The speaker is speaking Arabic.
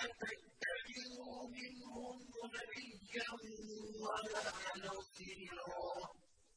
تتخذوا منهم وليا ولا نصيرا